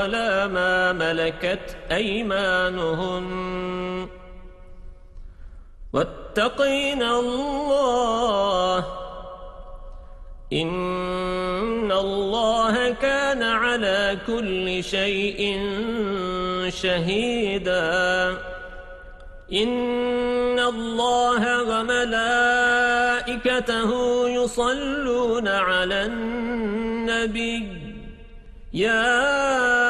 ولا ما ملكت أيمانهن واتقين الله إن الله كان على كل شيء شهيدا إن الله وملائكته يصلون على النبي يا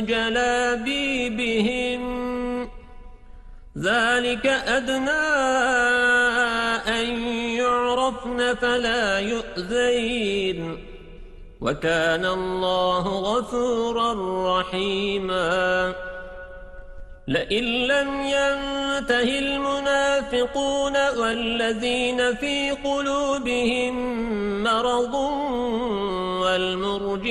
جلابيبهم ذلك أدنى أن يعرفن فلا يؤذين. وكان الله غفورا رحيما. لئن لم ينته المنافقون والذين في قلوبهم مرض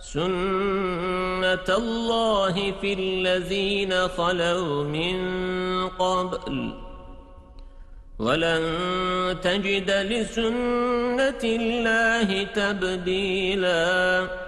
سنة الله في الذين خلوا من قبل ولن تجد لسنة الله تبديلاً